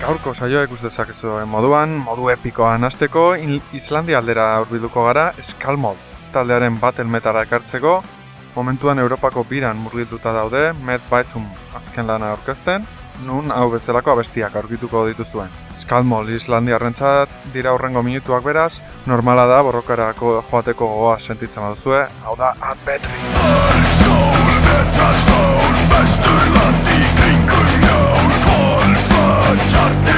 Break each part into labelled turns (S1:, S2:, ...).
S1: Gaurko saioa ikus dezakezu moduan, modu epikoan hasteko Islandia aldera hurbilduko gara Skalmod taldearen bat elmetara ekartzeko momentuan Europako biran murgilduta daude Med Baitum azken lana aurkezten nun hau bezalako abestiak aurkituko dituzuen. Skalmol Islandiarrentzat dira hurrengo minutuak beraz, normala da borrokarako joateko goa sentitzen baduzue, hau da Adbetri. Hjartið czarny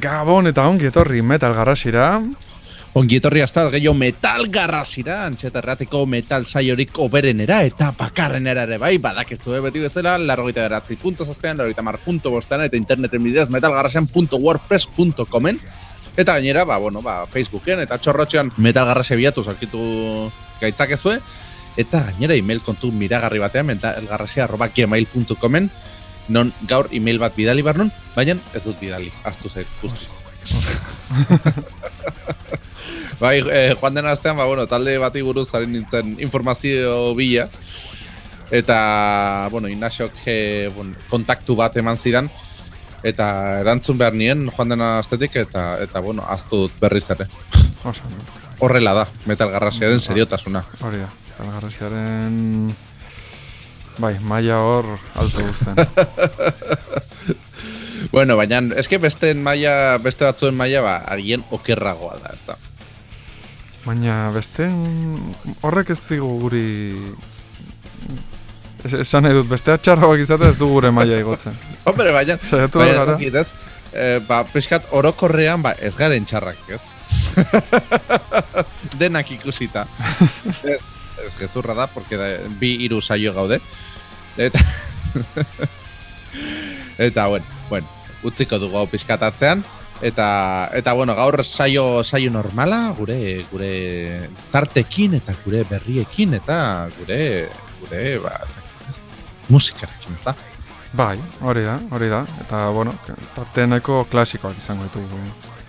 S1: Gabon eta ongi etorri metal garrasira.
S2: Ongi etorri hasta gehiago metal garrasira, antxeterratiko metal saiorik oberenera eta bakarrenera ere bai, badakizu eh, beti bezala, larrogeita beratzi punto zazpean, larrogeita mar punto bostean, eta interneten bidez metalgarrasean.wordpress.comen Eta gainera, ba, bueno, ba, Facebooken eta txorrotxean metal garrase biatu zarkitu gaitzakezue, eta gainera email kontu miragarri batean metalgarrasia.gmail.comen non gaur email bat bidali bar nun, baina ez dut bidali, astu zait, guztiz. bai, eh, joan dena astean, ba, bueno, talde bati buruz zaren nintzen informazio bila, eta, bueno, inasok eh, bueno, kontaktu bat eman zidan, eta erantzun behar nien joan dena astetik, eta, eta bueno, astu dut berriz ere. Horrela da, metal garrasiaren seriotasuna.
S1: Hori da, metal garrasiaren... Bai, maia hor alto guztien.
S2: bueno, baina eske beste maia, beste batzuen maia ba agien okerragoa da, ezta.
S1: Baina beste horrek ez digu guri esan nahi dut, beste atxarroak izate ez du gure maia igotzen.
S2: Hombre, baina, baina ez, eh, ba, peskat orokorrean ba, ez garen txarrak, ez? Denak ikusita. Ez, ez gezurra da, porque da, bi iru saio gaude. Eta, eta bueno, bueno, utziko dugu hau pizkatatzean. Eta, eta bueno, gaur saio, saio normala, gure, gure tartekin eta gure berriekin eta gure, gure, ba, zakitez, musikarekin, ez da?
S1: Bai, hori da, hori da. Eta, bueno, tarteeneko klasikoak izango ditugu.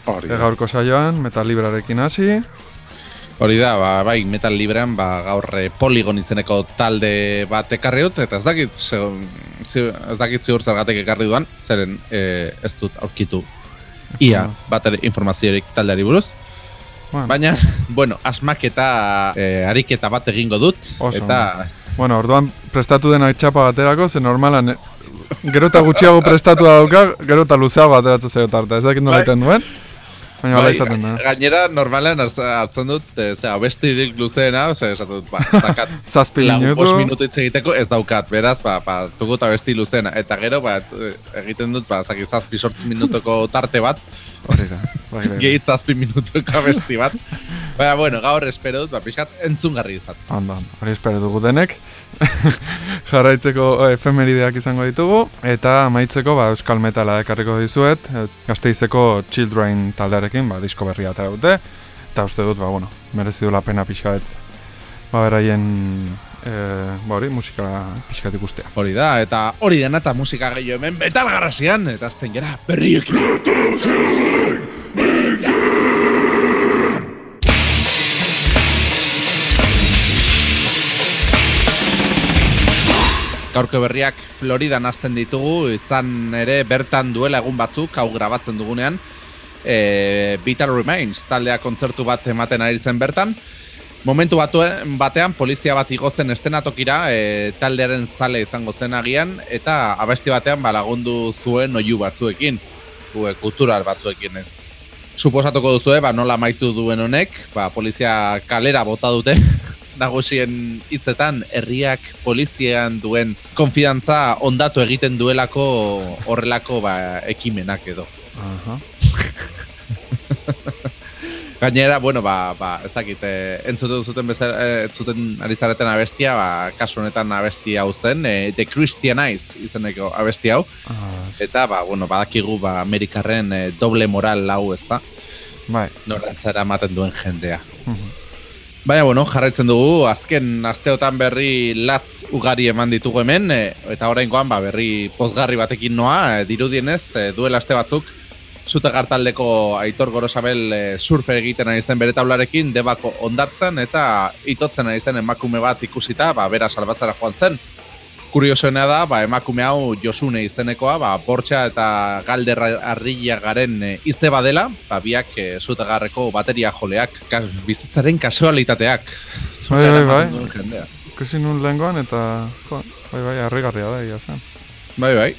S1: Hori da. Gaurko saioan, metal librarekin hasi,
S2: Hori da, ba, bai, metal librean, ba, gaur eh, poligon izeneko talde bat ekarri dut, eta ez dakit, ze, ez dakit ziur zergatek ekarri duan, zeren e, ez dut aurkitu ia bat informaziorik taldeari buruz. Bueno. Baina, bueno, asmak eta e, ariketa bat egingo dut,
S1: Oso, eta... Bueno, orduan prestatu dena txapa baterako, ze normalan, gero eta gutxiago prestatu da dauka, gero eta luzeago bateratzen zaio tarta, ez dakit nola bai. duen. Baina bai, izaten da.
S2: Gainera, normalean hartzen dut, zera, bestirik luzeena, ose, esaten dut, ba, zakat,
S1: Zazpi minutu.
S2: minutu hitz egiteko ez daukat, beraz, ba, ba, tugu eta besti luzeena. Eta gero, ba, egiten dut, ba, zaki, zazpi sortz minutuko tarte bat.
S1: Horrega, bai, bai.
S2: Gehit zazpi minutuko besti bat. Baina, bueno, gaur espero dut, ba, pixat, entzungarri izan.
S1: Ondo, hori espero dugu denek. jarraitzeko eh, efemerideak izango ditugu eta amaitzeko ba, euskal metala ekarriko dizuet eh, gazteizeko Children taldearekin ba, disko berria eta dute eta uste dut, ba, bueno, merezi du la pena pixkaet ba, beraien e, ba, hori, musika pixkaet ikustea.
S2: Hori da, eta hori dena eta musika gehiago hemen betal garrasian eta azten gera berriek Gaurko berriak Floridan hasten ditugu, izan ere bertan duela egun batzuk, hau grabatzen dugunean, e, Vital Remains, taldea kontzertu bat ematen ari zen bertan. Momentu batuen, batean, polizia bat igozen estenatokira, e, taldearen zale izango zen agian, eta abesti batean balagundu zuen oiu batzuekin, ue, kultural batzuekin. E. Suposatuko duzu, ba, nola maitu duen honek, ba, polizia kalera bota dute, nagusien hitzetan herriak polizian duen konfidantza ondatu egiten duelako horrelako ba, ekimenak edo. Uh Gainera, bueno, ba, ba, ez dakit, eh, entzuten zuten bezala, eh, entzuten aritzareten abestia, ba, kasu honetan abestia hau zen, eh, The Christianize izeneko abestia hau. Uh, Eta, ba, bueno, badakigu, ba, Amerikarren eh, doble moral lau, ez da?
S1: Bai.
S2: Norantzara ematen duen jendea. Uh Baina, bueno, jarraitzen dugu, azken asteotan berri latz ugari eman ditugu hemen, e, eta oraingoan ba, berri pozgarri batekin noa, e, dirudienez, e, duela aste batzuk, zute gartaldeko Aitor Gorosabel e, surfer egiten ari zen bere taularekin, debako ondartzen, eta itotzen ari zen emakume bat ikusita, ba, bera salbatzara joan zen. Kuriosoena da, ba, emakume hau Josune izenekoa, ba, bortxa eta galder arrila garen e, izte badela, ba, biak e, zutegarreko bateria joleak, ka, bizitzaren kasualitateak.
S1: Bai, bai, bai. Kasi nun lengoan eta, bai, bai, harrigarria da, ia zen.
S2: Bai, bai.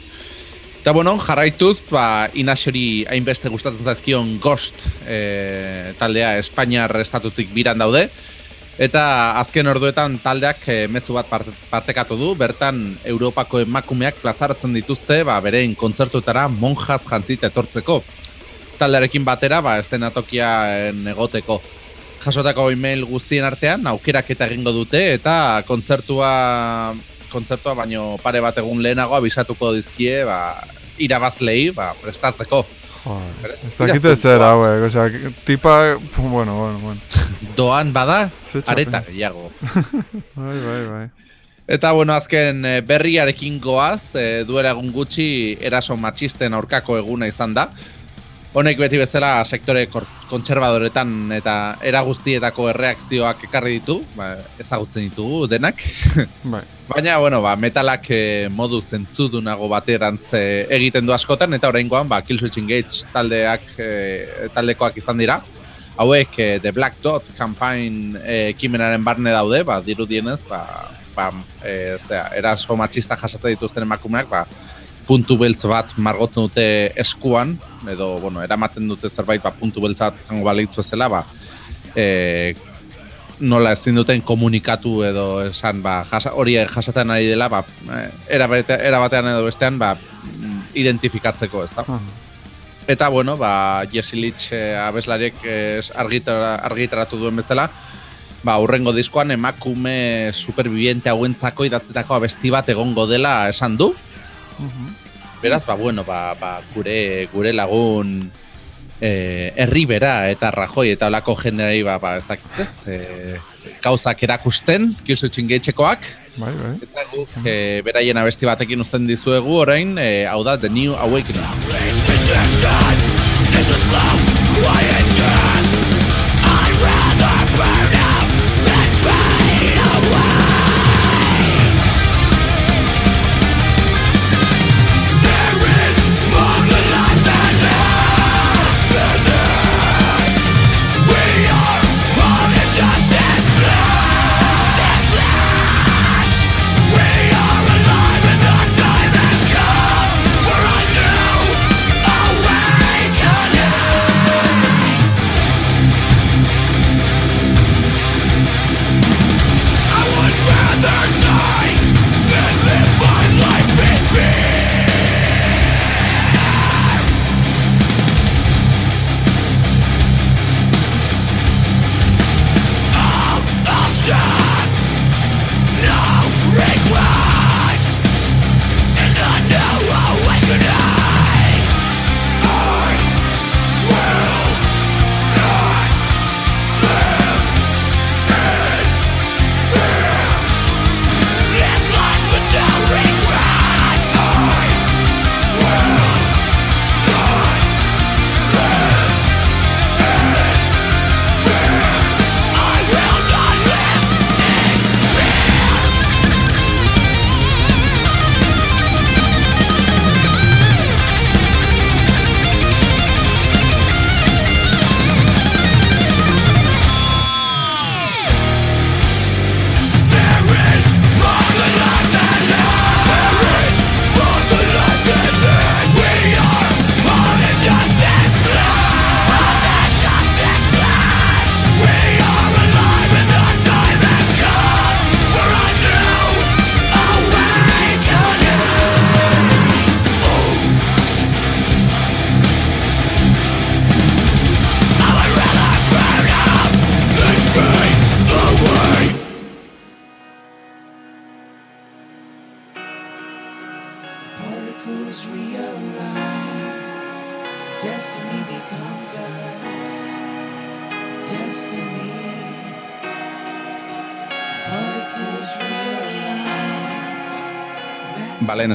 S2: Eta, bueno, jarraituz, ba, inasori hainbeste gustatzen zaizkion Ghost e, taldea Espainiar estatutik biran daude, Eta azken orduetan taldeak e, mezu bat partekatu du, bertan Europako emakumeak plazaratzen dituzte, ba, berein kontzertuetara monjaz jantzit etortzeko. taldearekin batera, ba, estenatokian egoteko. Jasotako email guztien artean, aukerak eta egingo dute, eta kontzertua, kontzertua baino pare bat egun lehenago abisatuko dizkie, ba, irabazlei, ba, prestatzeko.
S1: Joder, ez dakite zer hauek, osea, tipa, bueno, bueno, bueno.
S2: Doan bada, areta gehiago.
S1: Bai, bai, bai.
S2: Eta bueno, azken eh, berriarekin goaz, e, duela egun gutxi eraso matxisten aurkako eguna izan da. Honek beti bezala sektore kontserbadoretan eta era guztietako erreakzioak ekarri ditu, ba, ezagutzen ditugu denak.
S1: Bai,
S2: Baina, bueno, ba, metalak eh, modu zentzudunago baterantz eh, egiten du askotan, eta oraingoan ba, Killswitch Engage taldeak, eh, taldekoak izan dira. Hauek eh, The Black Dot campaign eh, ekimenaren barne daude, ba, dirudienez, ba, ba, eh, zera, eraso matxista jasatzen dituzten emakumeak, ba, puntu beltz bat margotzen dute eskuan, edo, bueno, eramaten dute zerbait, ba, puntu beltz bat izango balitz bezala, ba, eh, nola ezin duten komunikatu edo esan ba, jasa, hori jasaten ari dela ba, eh, era, bate, era batean edo bestean ba, identifikatzeko, ezta?
S1: aha.
S2: Eta bueno, ba, Jesse Litch eh, abeslariek eh, argitara, argitaratu duen bezala, ba, urrengo diskoan emakume superviviente hauentzako idatzetako abesti bat egongo dela esan du.
S1: Mhm.
S2: Beraz, ba, bueno, ba, ba, gure, gure lagun eh, herribera eta rajoi eta olako jenderari ba, ba, ez dakit ez, eh, gauzak erakusten, Killswitch Engagekoak,
S1: Bai, bai.
S2: eta guk eh, beraien abesti batekin uzten dizuegu orain, eh, hau da The New Awakening.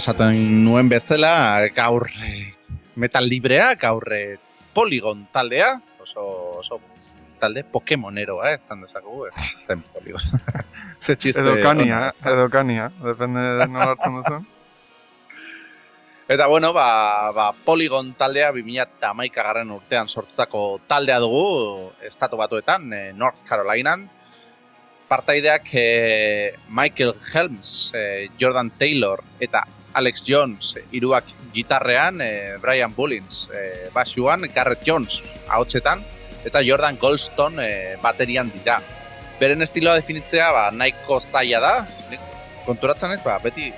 S2: Esaten nuen bezala, gaur eh, metal librea, gaur eh, Polygon taldea, oso, oso talde Pokemoneroa, eh, zan dezakegu, ez zen Polygon. Ze txiste
S1: Edo kania, eh? edo kania, depende de nola hartzen duzun.
S2: Eta bueno, ba, ba Polygon taldea 2011 garren urtean sortutako taldea dugu, estatu batuetan, North Carolinaan. Partaideak eh, Michael Helms, eh, Jordan Taylor eta Alex Jones hiruak gitarrean, eh, Brian Bullins eh, basuan, Garrett Jones ahotsetan, eta Jordan Goldstone eh, baterian dira. Beren estiloa definitzea ba, nahiko zaila da, konturatzen ez, ba, beti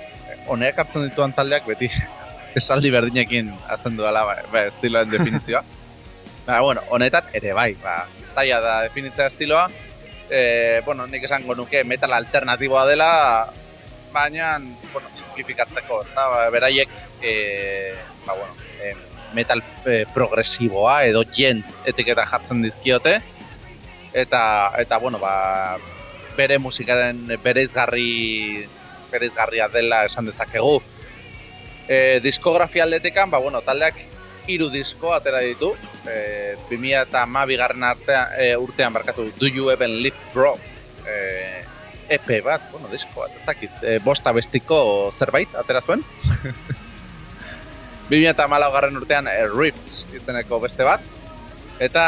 S2: honeak hartzen dituan taldeak beti esaldi berdinekin azten dudala ba, ba, estiloen definizioa. Ba, bueno, honetan ere bai, ba, zaila da definitzea estiloa. E, bueno, nik esango nuke metal alternatiboa dela, baina, bueno, simplifikatzeko, ez da, ba, beraiek, e, ba, bueno, e, metal e, progresiboa edo gent etiketa jartzen dizkiote, eta, eta bueno, ba, bere musikaren bereizgarri bereizgarria dela esan dezakegu. E, diskografia aldetekan, ba, bueno, taldeak hiru disko atera ditu. E, 2000 eta bigarren artean, e, urtean barkatu Do You Even Live Bro? E, EP bat, bueno, disko bat, ez dakit, e, bosta bestiko zerbait atera zuen. 2000 eta garren urtean e, Rifts izeneko beste bat. Eta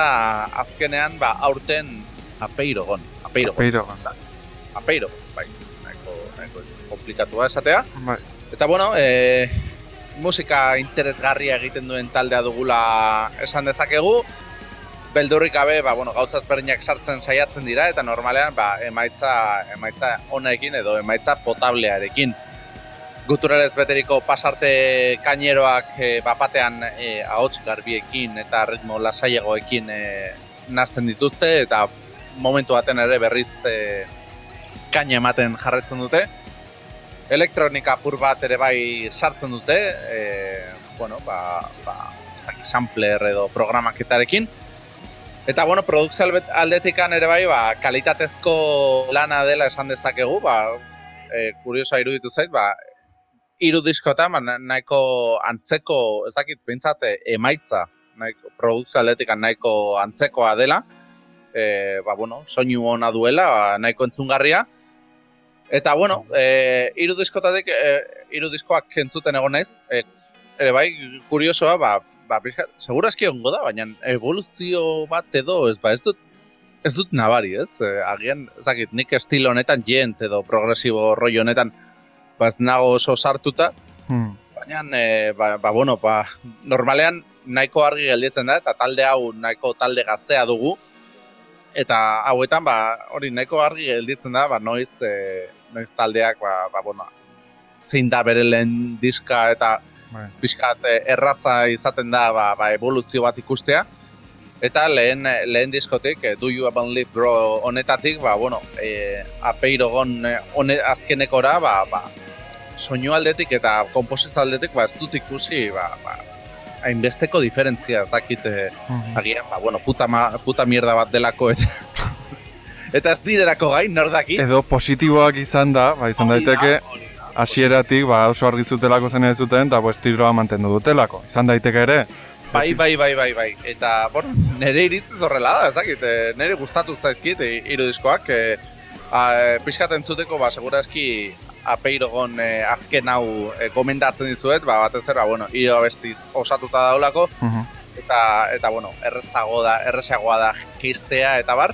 S2: azkenean, ba, aurten apeirogon. Apeirogon.
S1: Peirogan.
S2: Apeiro, bai, nahiko, nahiko komplikatua esatea.
S1: Bai.
S2: Eta bueno, e, musika interesgarria egiten duen taldea dugula esan dezakegu. Beldurrik gabe, ba, bueno, gauza ezberdinak sartzen saiatzen dira eta normalean ba, emaitza, emaitza honekin edo emaitza potablearekin. Guturalez beteriko pasarte kaineroak e, bapatean e, ahots garbiekin eta ritmo lasaiagoekin e, nazten dituzte eta momentu baten ere berriz e, kaina ematen jarretzen dute. Elektronika apur bat ere bai sartzen dute, e, bueno, ba, ba, ez dakit sampler edo programaketarekin. Eta, bueno, produkzio aldetikan ere bai, ba, kalitatezko lana dela esan dezakegu, ba, e, kuriosoa iruditu zait, ba, hiru diskotan, ba, na- nahiko antzeko, ez dakit, bintzat, emaitza, nahiko, produkzio aldetikan nahiko antzekoa dela, e, ba, bueno, soinu ona duela, ba, nahiko entzungarria. Eta, bueno, e, hiru diskotatik, e, hiru diskoak entzuten egon naiz, e, ere bai, kuriosoa, ba, ba, segurazki egongo da, baina evoluzio bat edo, ez, ba, ez dut, ez dut nabari, ez? E, agian, ez dakit, nik estilo honetan, jent edo progresibo rollo honetan, ba, ez nago oso sartuta,
S1: Hmm.
S2: baina, e, ba, ba, bueno, ba, normalean nahiko argi gelditzen da, eta talde hau nahiko talde gaztea dugu, eta hauetan, ba, hori nahiko argi gelditzen da, ba, noiz, e, noiz taldeak, ba, ba, bueno, zein da bere lehen diska eta
S1: Bai.
S2: pixkat eh, erraza izaten da ba, ba, evoluzio bat ikustea. Eta lehen, lehen diskotik, eh, Do You Even Live Bro honetatik, ba, bueno, e, apeirogon eh, hone, azkenekora, ba, ba, soinu aldetik eta komposizio aldetik, ba, ez dut ikusi, ba, ba, hainbesteko diferentzia, ez dakit, eh,
S1: Mhm.
S2: agian, ba, bueno, puta, ma, puta mierda bat delako, eta, eta ez direrako gain, nor daki.
S1: Edo positiboak izan da, ba, izan daiteke,
S2: da.
S1: Hasieratik ba, oso argi zutelako zen ez zuten, eta pues, tiroa mantendu dutelako. Izan daiteke ere,
S2: Bai, bai, bai, bai, bai. Eta, bueno, nire iritziz horrela da, ezakit, e, nire gustatu zaizkit e, hiru diskoak. E, a, e, pixkat entzuteko, ba, segurazki apeirogon e, azken hau e, gomendatzen dizuet, ba, batez ere, ba, bueno, hiru abestiz osatuta daulako,
S1: Mhm.
S2: eta, eta bueno, errezago da, errezagoa da kistea eta bar.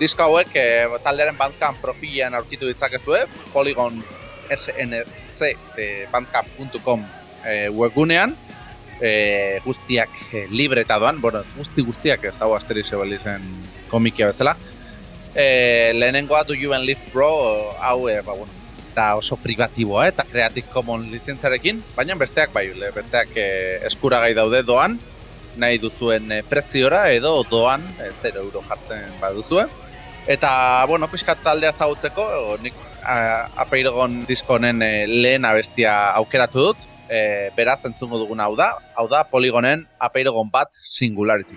S2: Disko hauek e, taldearen Bandcamp profilean aurkitu ditzakezue, Polygon SNC de bandcamp.com e, webgunean, e, guztiak e, libre eta doan, bueno, guzti guztiak ez dago Asterix Obelixen komikia bezala. E, lehenengoa You and Live Pro, hau, e, ba, bueno, eta oso privatiboa eta Creative Commons lizentzarekin, baina besteak bai, besteak e, eskuragai daude doan, nahi duzuen e, preziora edo doan e, 0 euro jartzen baduzue. Eta, bueno, pixkat taldea zautzeko, nik a, apeirogon diskonen e, lehen abestia aukeratu dut, e, beraz entzungo duguna hau da, hau da poligonen apeirogon bat singularity.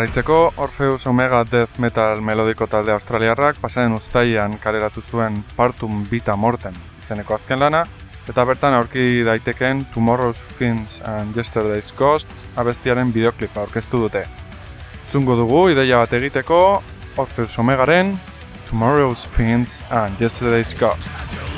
S1: Jarraitzeko, Orpheus Omega Death Metal melodiko talde australiarrak pasaren uztaian kaleratu zuen Partum Vita Mortem izeneko azken lana, eta bertan aurki daiteken Tomorrow's Fins and Yesterday's Ghosts abestiaren bideoklipa aurkeztu dute. Zungo dugu ideia bat egiteko Orpheus Omegaren Tomorrow's Fins and Yesterday's Ghosts.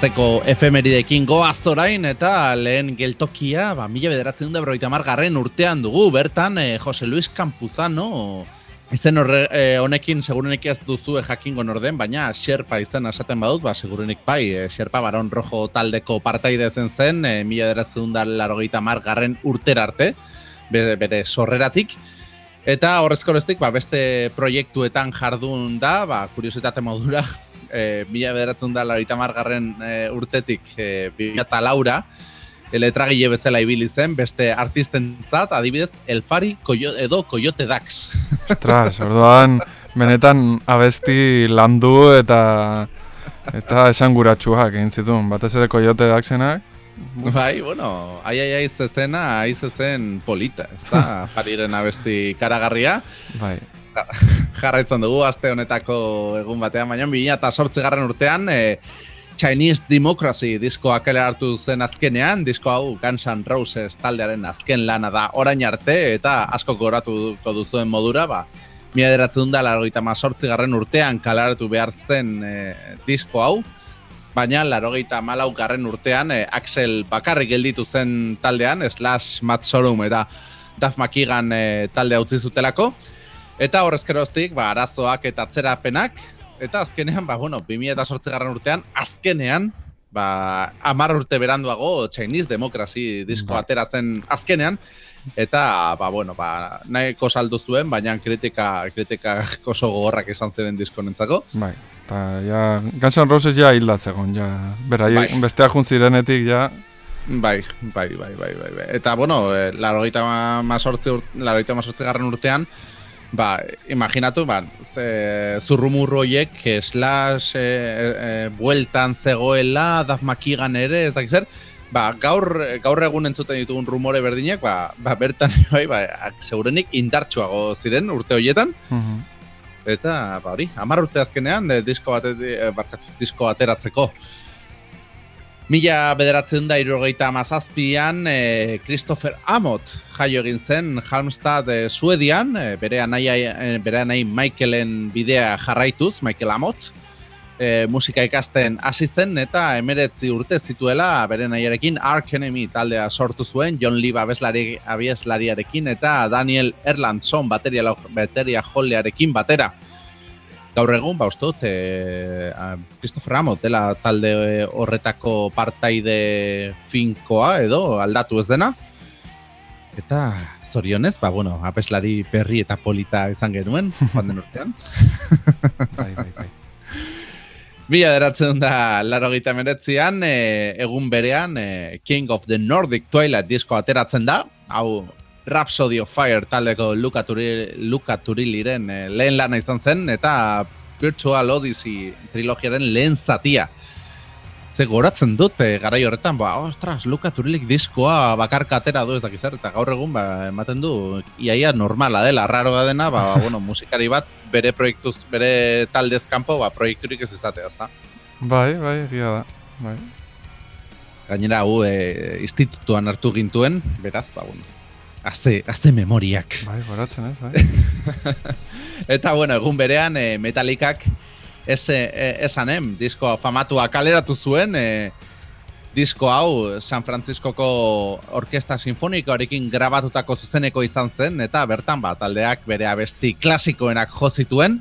S2: Asteko efemeridekin goaz orain eta lehen geltokia, ba, mila bederatzen da berroita garren urtean dugu, bertan eh, Jose Luis Campuzano. Izen horre, eh, honekin segurenik ez duzu jakingo norden, baina Sherpa izen esaten badut, ba, segurenik bai, eh, Sherpa Baron Rojo taldeko partaide zen zen, eh, mila bederatzen da larogeita garren urtera arte, bere, bere sorreratik, Eta horrezko ba, beste proiektuetan jardun da, ba, kuriositate modura, e, mila bederatzen da larita margarren e, urtetik e, eta laura, eletragile bezala ibili zen, beste artistentzat, adibidez, Elfari koyo, edo Coyote Dax.
S1: Ostras, orduan, benetan abesti landu eta eta esanguratsuak egin zituen, batez ere Coyote Daxenak.
S2: Bai, bueno, ai ai ai zezena, ai zezen polita, ez da, jariren abesti karagarria.
S1: Bai.
S2: jarraitzen dugu aste honetako egun batean, baina 2008 garren urtean e, Chinese Democracy diskoa hartu zen azkenean, disko hau Guns N' Roses taldearen azken lana da orain arte eta asko goratuko duzuen modura, ba, mila deratzen da, larogeita mazortzi garren urtean kalaratu behar zen e, disko hau, baina larogeita malau garren urtean e, Axel bakarrik gelditu zen taldean, slash Matt Sorum eta Duff McKeegan e, talde utzi zutelako, Eta horrezkeroztik, ba, arazoak eta atzerapenak, eta azkenean, ba, bueno, 2008 garran urtean, azkenean, ba, amar urte beranduago Chinese Democracy disko
S1: Bai.
S2: atera zen azkenean, eta, ba, bueno, ba, nahiko saldu zuen, baina kritika, kritika oso gogorrak izan ziren disko nentzako.
S1: Bai. Eta, ja, Guns N' Roses ja hildatzegon, ja. Bera,
S2: Bai.
S1: bestea zirenetik, ja,
S2: Bai, bai, bai, bai, bai, bai. Eta, bueno, eh, larogeita mazortzi, urt, larogeita mazortzi garren urtean, ba, imaginatu, ba, ze, eh, slash, e, e, bueltan zegoela, Daf Makigan ere, ez dakit zer, ba, gaur, gaur egun entzuten ditugun rumore berdinak, ba, ba bertan, bai, ba, segurenik indartsuago ziren urte horietan,
S1: mhm.
S2: eta, ba, hori, amar urte azkenean, e, disko, bate, e, barkatu, disko ateratzeko. Mila bederatzen da irogeita amazazpian e, Christopher Amott jaio egin zen Halmstad e, Suedian, e, bere anaia, e, bere anai Michaelen bidea jarraituz, Michael Amott, e, musika ikasten hasi zen eta emeretzi urte zituela bere nahiarekin Ark Enemy taldea sortu zuen, John Lee abeslari, abeslariarekin eta Daniel Erlandson bateria, bateria jollearekin batera. Gaur egun, ba, uste dut, e, a, Christopher Amott dela talde horretako partaide finkoa edo aldatu ez dena. Eta zorionez, ba, bueno, apeslari perri eta polita izan genuen, joan den urtean.
S1: bai, bai, bai.
S2: Mila deratzen da laro gita meretzian, e, egun berean e, King of the Nordic Twilight disko ateratzen da, hau Rhapsody of Fire taldeko Luka, Turil, Luka Turiliren e, lehen lana izan zen, eta Virtual Odyssey trilogiaren lehen zatia. Ze goratzen dut, e, garai horretan, ba, ostras, Luka Turilik diskoa bakarka atera du ez dakiz zer, eta gaur egun, ba, ematen du, iaia normala dela, raroa dena, ba, bueno, musikari bat, bere proiektuz, bere taldez kanpo, ba, proiekturik ez izatea, ezta?
S1: Bai, bai, egia da. Bai.
S2: Gainera, hu, e, institutuan hartu gintuen, beraz, ba, bueno, azte, azte memoriak.
S1: Bai, goratzen ez, bai.
S2: Eta, bueno, egun berean, e, Metallicak ez, e, esanem, disko famatua kaleratu zuen, e, disko hau San Franciscoko Orkesta Sinfonikoarekin grabatutako zuzeneko izan zen, eta bertan ba, taldeak bere abesti klasikoenak jo zituen,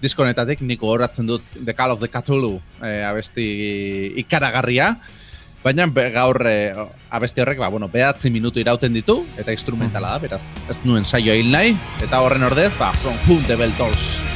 S2: disko honetatik niko horatzen dut The Call of the Cthulhu e, abesti ikaragarria, baina gaur e, abesti horrek ba, bueno, behatzi minutu irauten ditu, eta instrumentala da, beraz ez nuen saioa hil nahi, eta horren ordez, ba, From Whom the Bell Tolls.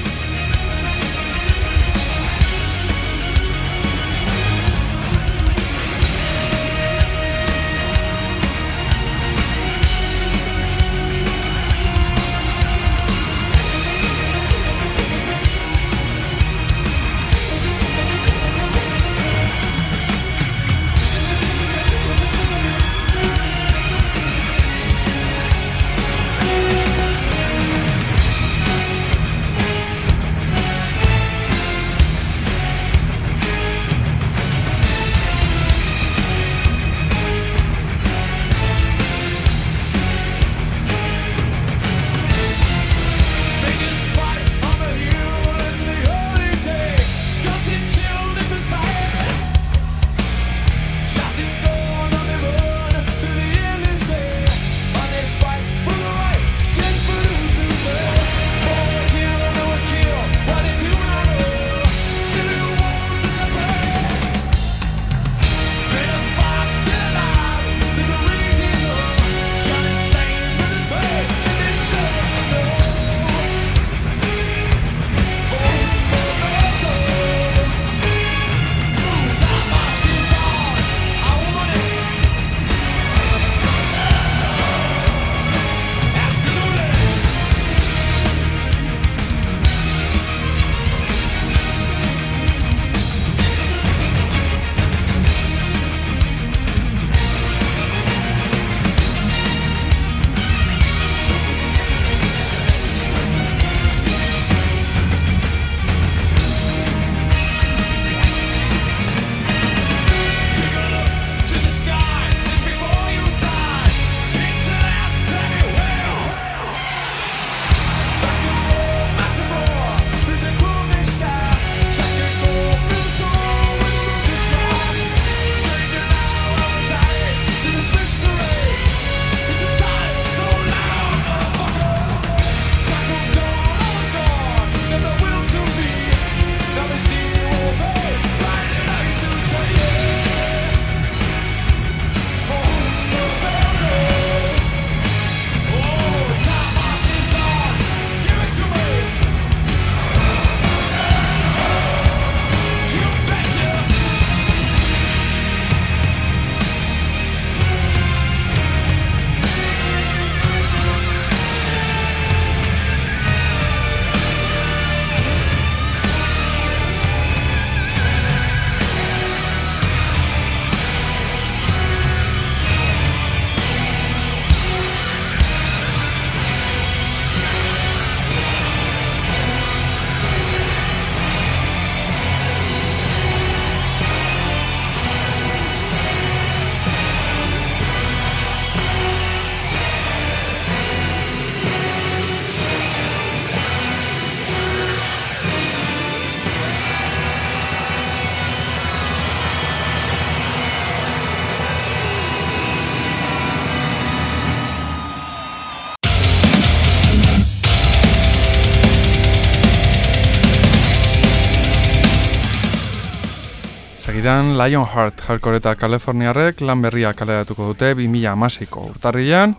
S1: Segidan, Lionheart hardcore eta Kaliforniarrek lan berria kaleratuko dute 2016ko urtarrian,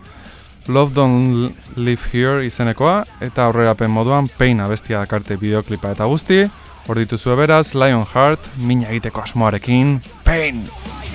S1: Love Don't Live Here izenekoa, eta aurrerapen moduan Pain abestia dakarte bideoklipa eta guzti, hor dituzue beraz, Lionheart, mina egiteko asmoarekin, Pain!
S3: Pain.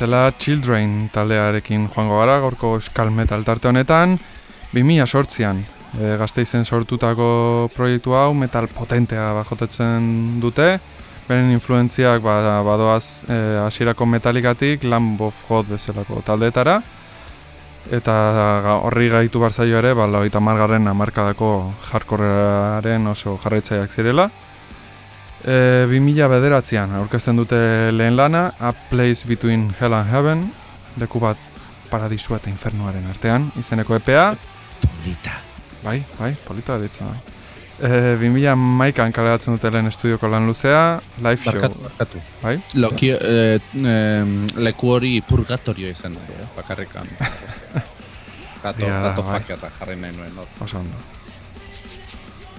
S1: Bezala, Children taldearekin joango gara, gaurko euskal metal tarte honetan, 2008an e, gazteizen sortutako proiektu hau metal potentea bajotetzen dute, beren influentziak ba, badoaz e, hasierako metalikatik Lamb of God bezalako taldeetara, eta horri gaitu barzaio ere, ba, lauita margarren amarkadako hardcorearen oso jarraitzaileak zirela. E, 2000 bederatzean aurkezten dute lehen lana, A Place Between Hell and Heaven, leku bat paradisua eta infernuaren artean, izeneko EPA.
S2: Polita.
S1: Bai, bai, polita ditza. Bai. E, 2000 maikan kaleratzen dute lehen estudioko lan luzea, live show.
S2: Barkatu, barkatu.
S1: Bai?
S2: Loki, eh, em, leku hori purgatorio izan nahi, eh? bakarrikan. Gato, gato
S1: bai.
S2: jarri nahi nuen.
S1: Oso ondo.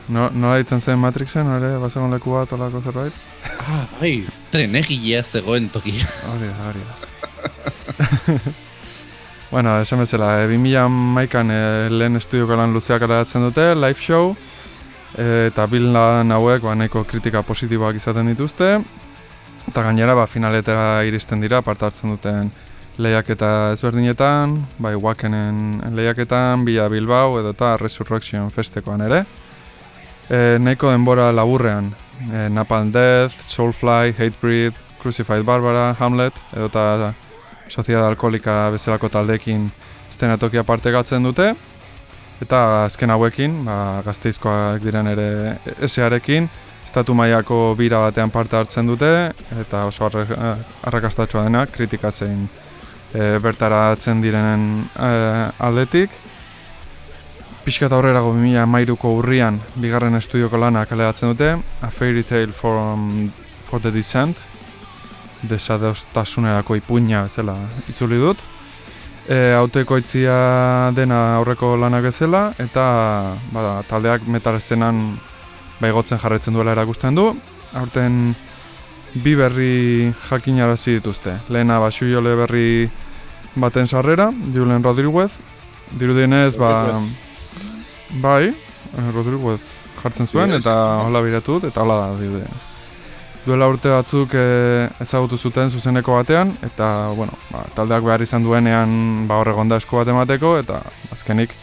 S1: No, nola ditzen zen Matrixen, ere, bazegon leku bat olako zerbait?
S2: Ah, bai, trenegilea zegoen tokia.
S1: Hori da, hori da. bueno, esan bezala, e, 2000 maikan e, lehen estudioko lan luzeak kaleratzen dute, live show, e, eta bil lan hauek ba, nahiko kritika positiboak izaten dituzte, eta gainera ba, finaletera iristen dira, parte hartzen duten lehiaketa ezberdinetan, bai Wakenen lehiaketan, Bila Bilbao edo eta Resurrection festekoan ere. E, nahiko denbora laburrean, e, Napalm Death, Soulfly, Hatebreed, Crucified Barbara, Hamlet, edo eta Sociedad Alkoholika bezalako taldeekin estenatokia partegatzen dute. Eta azken hauekin, ba, gazteizkoak diren ere esearekin, estatu mailako bira batean parte hartzen dute, eta oso arre, eh, arrakastatsua dena, kritikatzen e, bertaratzen direnen e, aldetik. Pixkat aurrerago 2013ko urrian, bigarren estudioko lana kaleratzen dute, A Fairy Tale from, for the Descent, desadostasunerako ipuina bezala itzuli dut. E, autoekoitzia dena aurreko lanak bezala, eta bada, taldeak metal eszenan baigotzen jarraitzen duela erakusten du. Aurten bi berri jakinarazi dituzte. Lehena basu jole berri baten sarrera, Julen Rodriguez. Dirudienez, ba, bai, eh, Rodriguez jartzen zuen, eta hola biratu dut, eta hola da adibidez. Duela urte batzuk e, ezagutu zuten zuzeneko batean, eta, bueno, ba, taldeak behar izan duenean ba, horregon da esku bat emateko, eta azkenik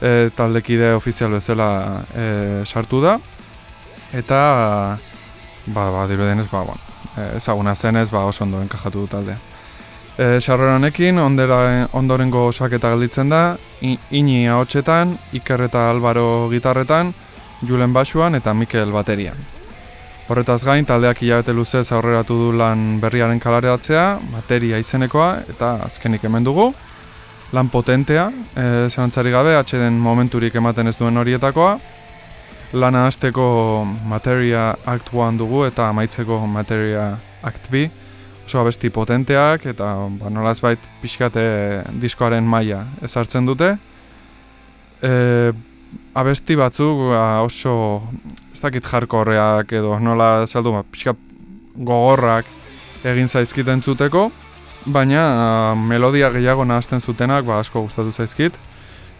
S1: e, taldekide ofizial bezala e, sartu da. Eta, ba, ba dirudenez, ba, bueno, ezaguna zenez, ba, oso ondo enkajatu du taldea. E, sarrera honekin ondorengo osaketa gelditzen da, Ini ahotsetan, Iker eta Alvaro gitarretan, Julen Basuan eta Mikel baterian. Horretaz gain, taldeak hilabete luzez aurreratu du lan berriaren kalareatzea, bateria izenekoa eta azkenik hemen dugu. Lan potentea, eh, e, zelantzari gabe, atxeden momenturik ematen ez duen horietakoa. Lana hasteko Materia Act 1 dugu eta amaitzeko Materia Act 2 bertsoa besti potenteak eta ba, nolazbait pixkate eh, diskoaren maila ezartzen dute. E, abesti batzuk ba, oso ez dakit jarkorreak edo nola saldu ba, pixka gogorrak egin zaizkiten zuteko, baina a, melodia gehiago nahazten zutenak ba, asko gustatu zaizkit.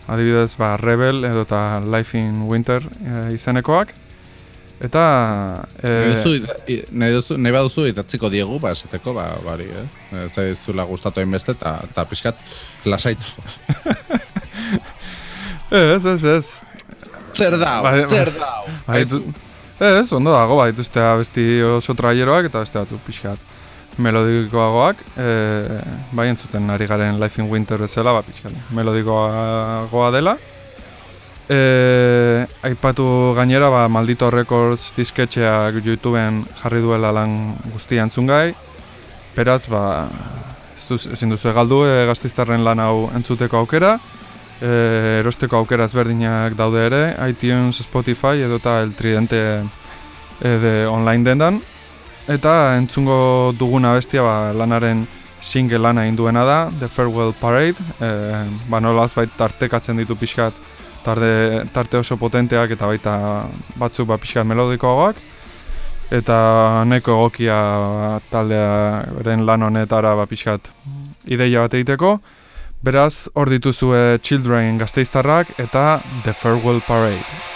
S1: Adibidez, ba, Rebel edo eta Life in Winter e, izenekoak. Eta...
S2: Nahi
S1: E,
S2: duzu, i- nahi duzu, nahi baduzu idatziko diegu, ba, esateko, ba, bari, eh? Ez zaizula gustatu hainbeste, eta ta pixkat lasaitu.
S1: ez, ez, ez.
S2: Zer dau,
S1: bai.
S2: zer dau.
S1: Baditu, ez, ondo dago, badituzte abesti oso traieroak eta beste batzu pixkat melodikoagoak. E, bai entzuten ari garen Life in Winter bezala, ba, pixkat melodikoagoa dela. E, aipatu gainera, ba, Maldito Records disketxeak YouTubeen jarri duela lan guztia entzungai. Beraz, ba, ez duz, ezin duzu galdu e, gaztiztarren lan hau entzuteko aukera. E, erosteko aukera ezberdinak daude ere, iTunes, Spotify edota El Tridente e, de online dendan. Eta entzungo duguna bestia ba, lanaren single lana induena da, The Farewell Parade. E, ba, nolaz bait tartekatzen ditu pixkat tarde, tarte oso potenteak eta baita batzuk ba, pixkat melodikoagoak. Eta nahiko egokia taldearen lan honetara ba, pixkat ideia bat egiteko. Beraz, hor dituzue Children gazteiztarrak eta The Farewell Parade.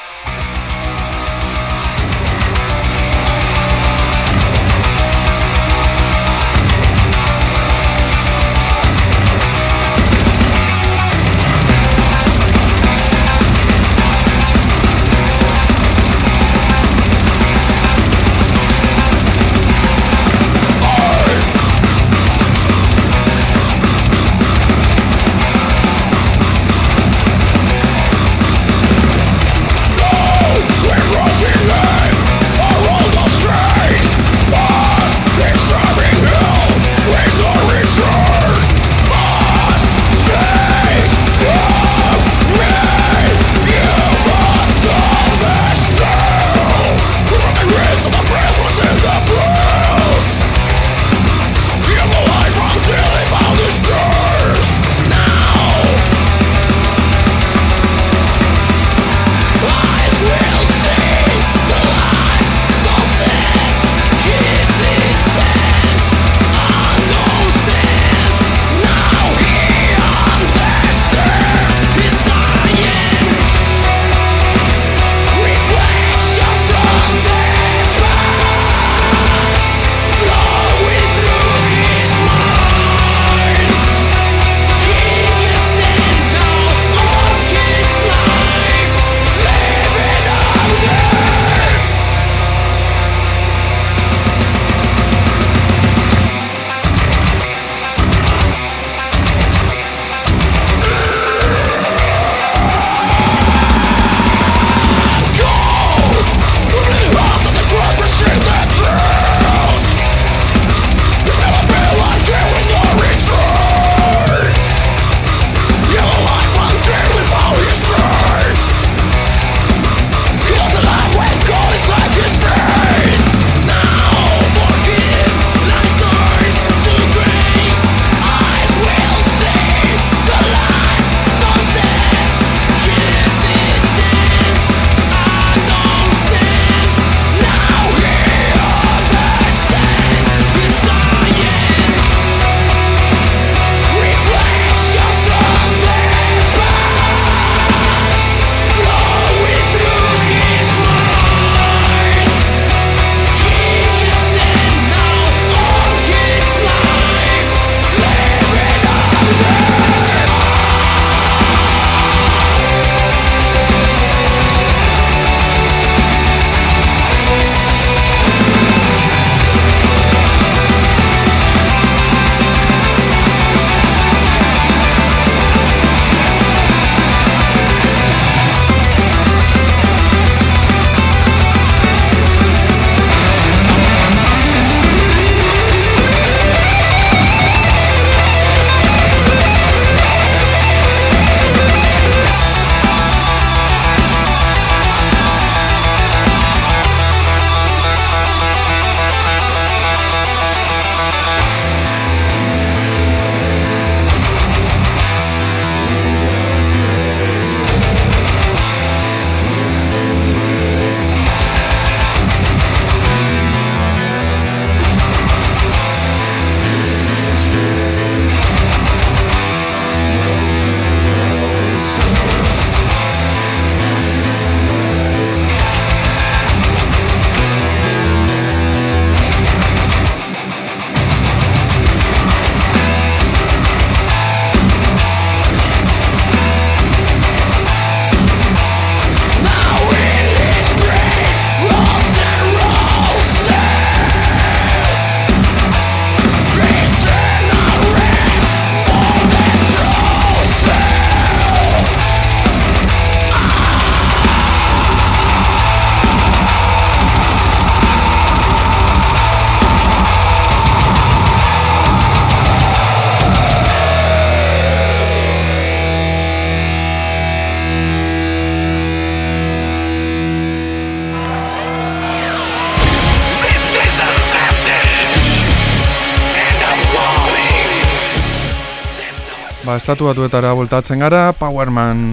S1: Estatu batuetara voltatzen gara, Powerman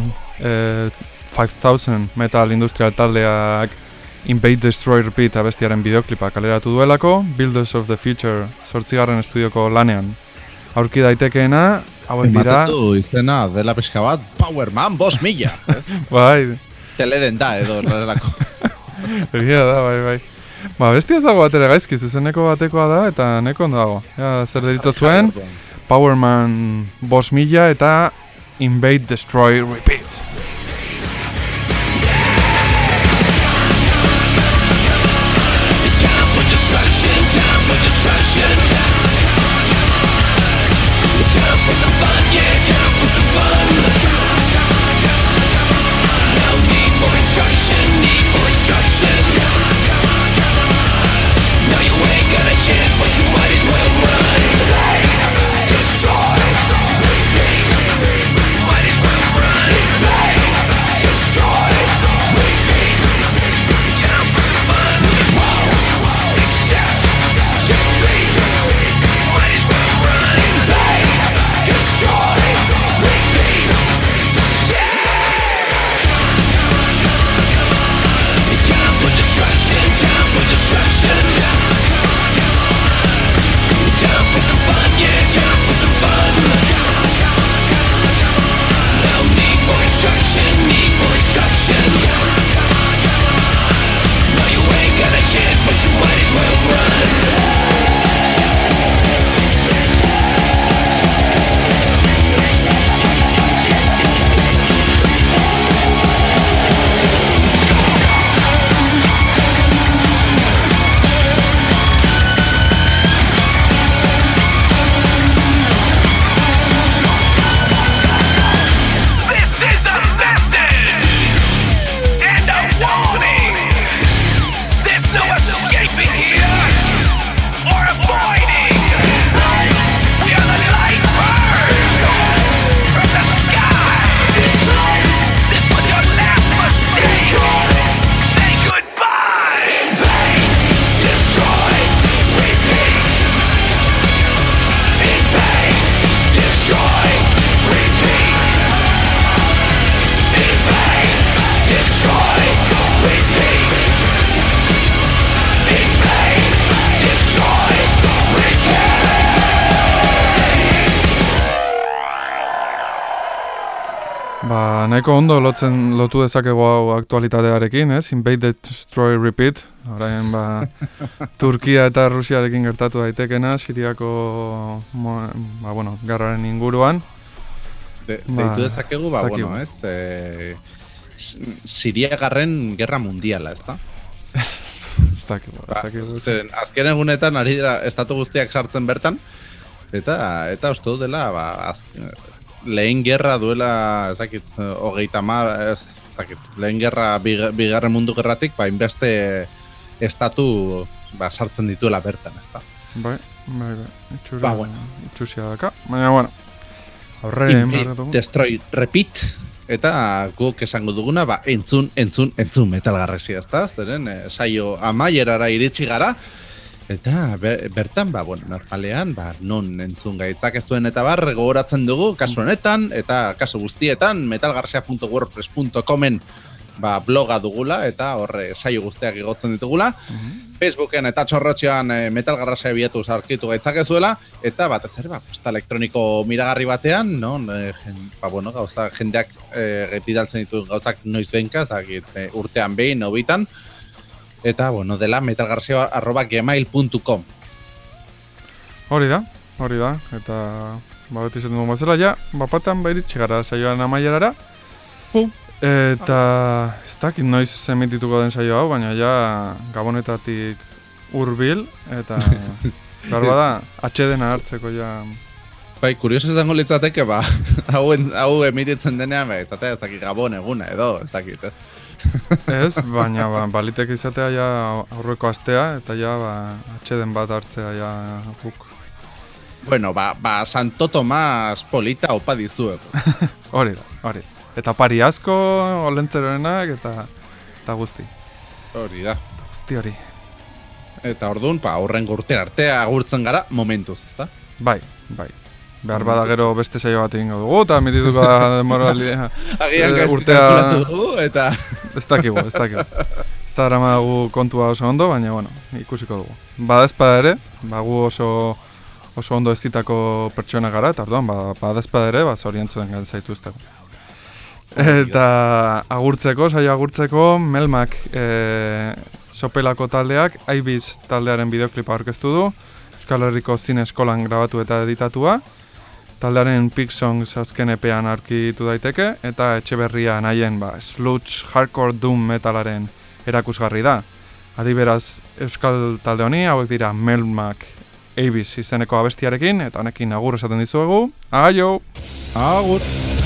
S1: eh, 5000 metal industrial taldeak Invade, Destroy, Repeat abestiaren bideoklipa kaleratu duelako, Builders of the Future sortzigarren estudioko lanean. Aurki daitekeena, hauek dira,
S2: Ematatu izena dela pixka bat, Powerman, bos mila.
S1: bai,
S2: Teleden da edo horrelako.
S1: egia da, bai, bai. Ba, bestia ez dago bat ere gaizki, zuzeneko batekoa da, eta neko ondo dago. Ja, zer deritzo zuen, Powerman bos mila eta Invade, Destroy, Repeat. Ba, nahiko ondo lotzen lotu dezakegu hau aktualitatearekin, ez? Invade, Destroy, Repeat. Orain, ba, Turkia eta Rusiarekin gertatu daitekena, Siriako, mo, ba, bueno, garraren inguruan.
S2: De,
S1: Ba,
S2: deitu dezakegu, ba, bueno, ez, e, Siriagarren gerra mundiala, ez da?
S1: Ez dakigu, ez
S2: Ba,
S1: dakigu.
S2: azken egunetan ari dira estatu guztiak sartzen bertan, eta eta dut dela, ba, az, lehen gerra duela, ez dakit, hogeita mar, ez, ez dakit, lehen gerra, big- bigarren mundu gerratik, ba, inbeste estatu ba, sartzen dituela bertan, ez da.
S1: Bai, bai, bai. Itxura,
S2: Ba, bueno.
S1: itxusia daka. Baina, bueno, aurre,
S2: Invade,
S1: emarratu.
S2: destroy, repeat, eta guk esango duguna, ba, entzun, entzun, entzun metalgarresia, ez da? Zeren, eh, saio amaierara iritsi gara, eta ber- bertan, ba, bueno, normalean, ba, non entzun gaitzak ez eta bar, gogoratzen dugu, kasu honetan, eta kasu guztietan, metalgarresia.wordpress.comen ba, bloga dugula, eta horre saio guztiak igotzen ditugula. Facebooken eta txorrotxean e, metalgarrasia bilatu zarkitu gaitzakezuela, eta batez ere, ba, posta elektroniko miragarri batean, non, e, jen, ba, bueno, gauza, jendeak e, bidaltzen ditu gauzak noiz benka, zakit, e, urtean behin, hobitan, eta, bueno, dela metalgarrasia arroba gmail.com.
S1: Hori da, hori da, eta ba, beti esaten dugun bezala, ja, bapatan bairitxe gara saioan amaierara.
S2: Pu.
S1: Eta ez dakit noiz emitituko den saio hau, baina ja gabonetatik hurbil eta gaur bada atxedena hartzeko ja
S2: Bai, kurioso izango litzateke, ba, hau, hau emititzen denean, ba, ez dakit, ez dakit gabon eguna edo, ez dakit, ez.
S1: ez, baina ba, balitek izatea ja aurreko astea eta ja ba, atxeden bat hartzea ja guk.
S2: Bueno, ba, ba Santo Tomas polita opa dizuegu.
S1: Hori da, hori. Eta pari asko, olentzeroenak eta eta guzti,
S2: Hori da.
S1: guzti hori.
S2: Eta orduan, pa, horren urte arte agurtzen gara momentuz, ezta?
S1: Bai, bai. Behar bada gero beste saio bat egingo dugu, eta mitituko da demoralia.
S2: Agian gaizki
S1: urtea-
S2: dugu, eta...
S1: Ez dakigu, ez dakigu. Ez da dramagu kontua oso ondo, baina, bueno, ikusiko dugu. Badezpada ere, ba, gu oso oso ondo ez ditako pertsona gara, eta orduan, ba, badezpada ere, ba, zoriontzen gara zaituztegu. Eta agurtzeko, saio agurtzeko, Melmak e, sopelako taldeak, Aibiz taldearen bideoklipa aurkeztu du, Euskal Herriko Zine Eskolan grabatu eta editatua, taldearen Pig Songs azken epean aurkitu daiteke, eta etxe berria nahien ba, sludge hardcore doom metalaren erakusgarri da. Adiberaz Euskal talde honi, hauek dira Melmak Abiz izeneko abestiarekin, eta honekin agur esaten dizuegu. Aio!
S2: Agur!